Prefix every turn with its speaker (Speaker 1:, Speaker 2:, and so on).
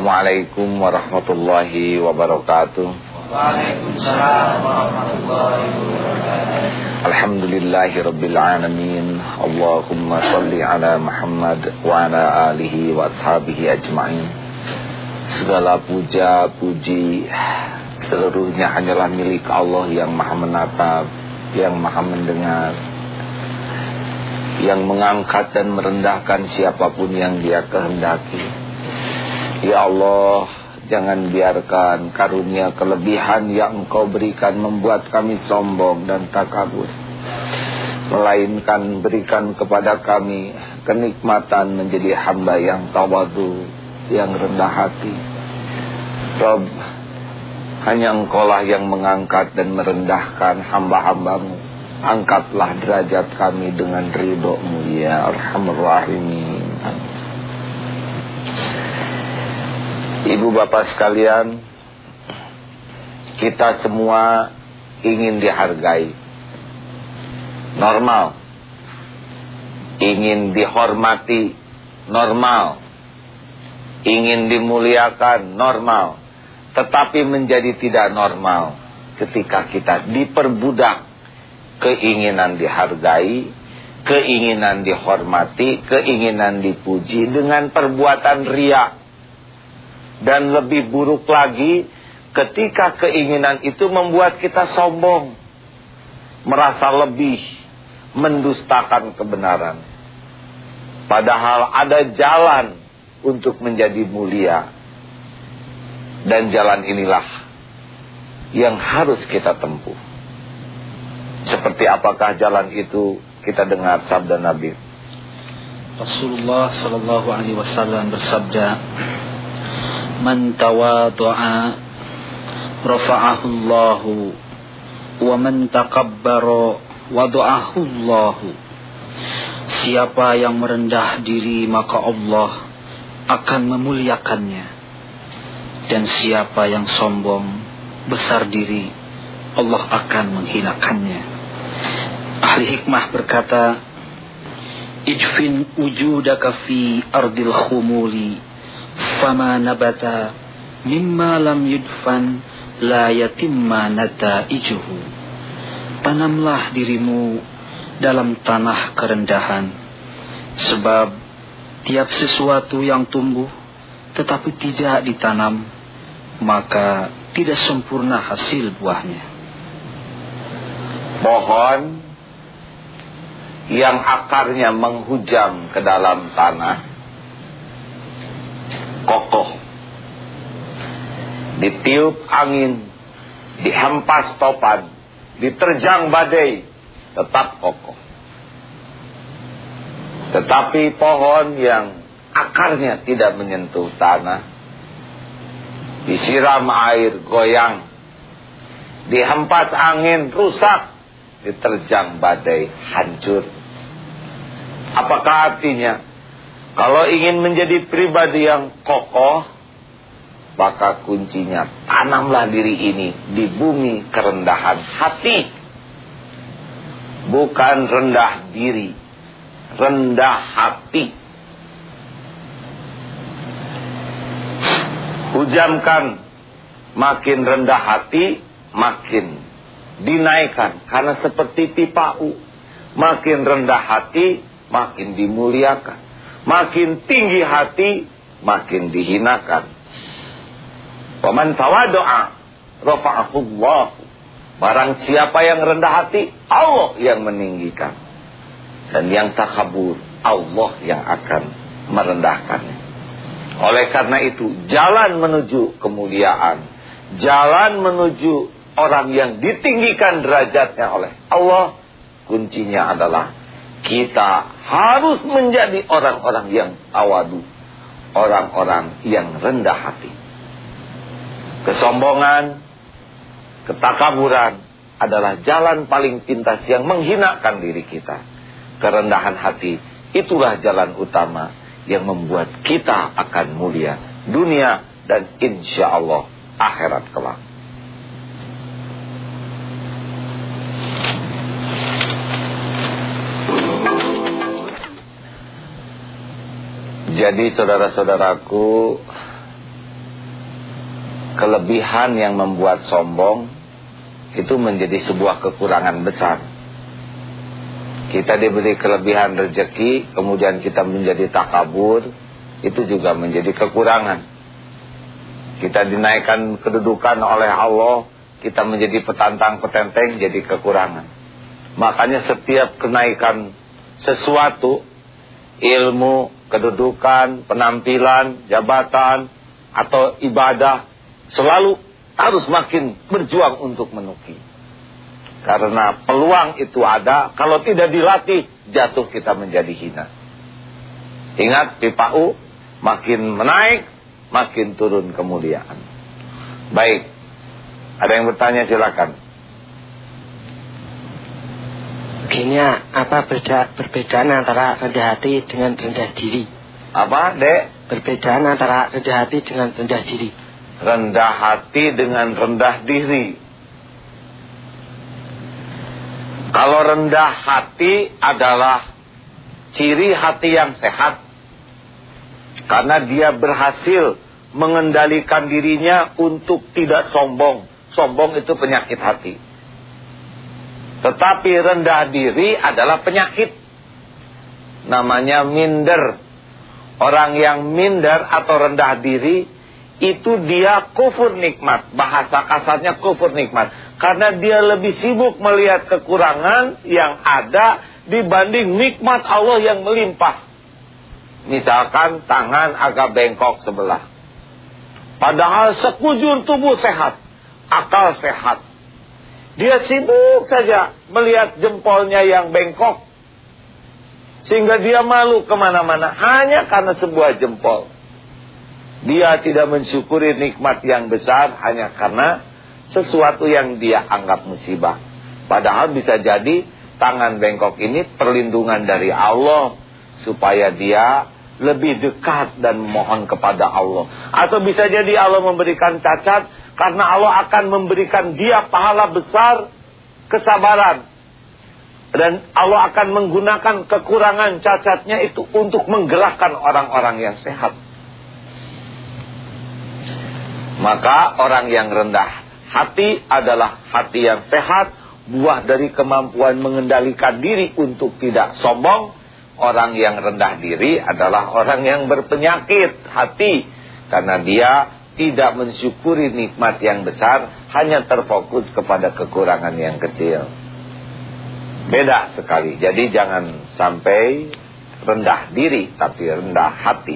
Speaker 1: Assalamualaikum warahmatullahi wabarakatuh.
Speaker 2: Waalaikumsalam warahmatullahi wabarakatuh.
Speaker 1: Alhamdulillahi rabbil alamin. Allahumma salli ala Muhammad wa ala alihi wa ashabihi ajma'in. Segala puja, puji seluruhnya hanyalah milik Allah yang Maha menatap, yang Maha mendengar, yang mengangkat dan merendahkan siapa pun yang Dia kehendaki. Ya Allah, jangan biarkan karunia kelebihan yang engkau berikan membuat kami sombong dan takabur. Melainkan berikan kepada kami kenikmatan menjadi hamba yang tawadu, yang rendah hati. Rob, hanya engkaulah yang mengangkat dan merendahkan hamba-hambamu. Angkatlah derajat kami dengan ridhomu ya Arhamar Rahimin. Ibu bapak sekalian Kita semua ingin dihargai. Normal. Ingin dihormati Normal. Ingin dimuliakan Normal. Tetapi menjadi tidak normal Ketika kita diperbudak Keinginan dihargai Keinginan dihormati Keinginan dipuji Dengan perbuatan riak dan lebih buruk lagi ketika keinginan itu membuat kita sombong. Merasa lebih mendustakan kebenaran. Padahal ada jalan untuk menjadi mulia. Dan jalan inilah yang harus kita tempuh. Seperti apakah jalan itu kita dengar sabda Nabi.
Speaker 2: Rasulullah sallallahu alaihi wasallam bersabda, Man tawadu'a rafa'ahu Allah wa man takabbara wada'ahu. Siapa yang merendah diri maka Allah akan memuliakannya. Dan siapa yang sombong besar diri Allah akan menghinakannya. Ahli hikmah berkata, Ijfin ujudaka fi ardil khumuli fama nabata mimma lam yudfan la yatimma nataijuhu. Tanamlah dirimu dalam tanah kerendahan. Sebab tiap sesuatu yang tumbuh tetapi tidak ditanam maka tidak sempurna hasil buahnya.
Speaker 1: Pohon yang akarnya menghujam ke dalam tanah kokoh. Ditiup angin, dihempas topan, diterjang badai, tetap kokoh. Tetapi pohon yang akarnya tidak menyentuh tanah, disiram air goyang, dihempas angin rusak, diterjang badai hancur. Apakah artinya? Kalau ingin menjadi pribadi yang kokoh, maka kuncinya tanamlah diri ini di bumi kerendahan hati. Bukan rendah diri, rendah hati. Hujamkan makin rendah hati, makin dinaikkan. Karena seperti pipa U, makin rendah hati, makin dimuliakan. Makin tinggi hati, makin dihinakan. Waman tawadoa, rafa'ahullah. Barang siapa yang rendah hati, Allah yang meninggikan. Dan yang takabur, Allah yang akan merendahkannya. Oleh karena itu, jalan menuju kemuliaan, jalan menuju orang yang ditinggikan derajatnya oleh Allah, kuncinya adalah kita harus menjadi orang-orang yang awadu. Orang-orang yang rendah hati. Kesombongan, ketakaburan adalah jalan paling pintas yang menghinakan diri kita. Kerendahan hati, itulah jalan utama yang membuat kita akan mulia. Dunia dan insya Allah akhirat kelak. Jadi saudara-saudaraku kelebihan yang membuat sombong itu menjadi sebuah kekurangan besar. Kita diberi kelebihan rezeki, kemudian kita menjadi takabur, itu juga menjadi kekurangan. Kita dinaikkan kedudukan oleh Allah, kita menjadi petantang petenteng jadi kekurangan. Makanya setiap kenaikan sesuatu, ilmu, kedudukan, penampilan, jabatan, atau ibadah, selalu harus makin berjuang untuk menuki. Karena peluang itu ada, kalau tidak dilatih, jatuh kita menjadi hina. Ingat, pipa U, makin menaik, makin turun kemuliaan. Baik, ada yang bertanya silakan.
Speaker 3: Begini apa beda, perbedaan antara rendah hati dengan rendah diri?
Speaker 1: Apa, Dek?
Speaker 3: Perbedaan antara rendah hati dengan rendah diri.
Speaker 1: Rendah hati dengan rendah diri. Kalau rendah hati adalah ciri hati yang sehat. Karena dia berhasil mengendalikan dirinya untuk tidak sombong. Sombong itu penyakit hati. Tetapi rendah diri adalah penyakit. Namanya minder. Orang yang minder atau rendah diri itu dia kufur nikmat. Bahasa kasarnya kufur nikmat. Karena dia lebih sibuk melihat kekurangan yang ada dibanding nikmat Allah yang melimpah. Misalkan tangan agak bengkok sebelah. Padahal sekujur tubuh sehat. Akal sehat. Dia sibuk saja melihat jempolnya yang bengkok. Sehingga dia malu ke mana-mana. Hanya karena sebuah jempol. Dia tidak mensyukuri nikmat yang besar hanya karena sesuatu yang dia anggap musibah. Padahal bisa jadi tangan bengkok ini perlindungan dari Allah supaya dia lebih dekat dan mohon kepada Allah. Atau bisa jadi Allah memberikan cacat karena Allah akan memberikan dia pahala besar kesabaran. Dan Allah akan menggunakan kekurangan cacatnya itu untuk menggerakkan orang-orang yang sehat. Maka orang yang rendah Hati adalah hati yang sehat, buah dari kemampuan mengendalikan diri untuk tidak sombong. Orang yang rendah diri adalah orang yang berpenyakit hati. Karena dia tidak mensyukuri nikmat yang besar, hanya terfokus kepada kekurangan yang kecil. Beda sekali. Jadi jangan sampai rendah diri, tapi rendah hati.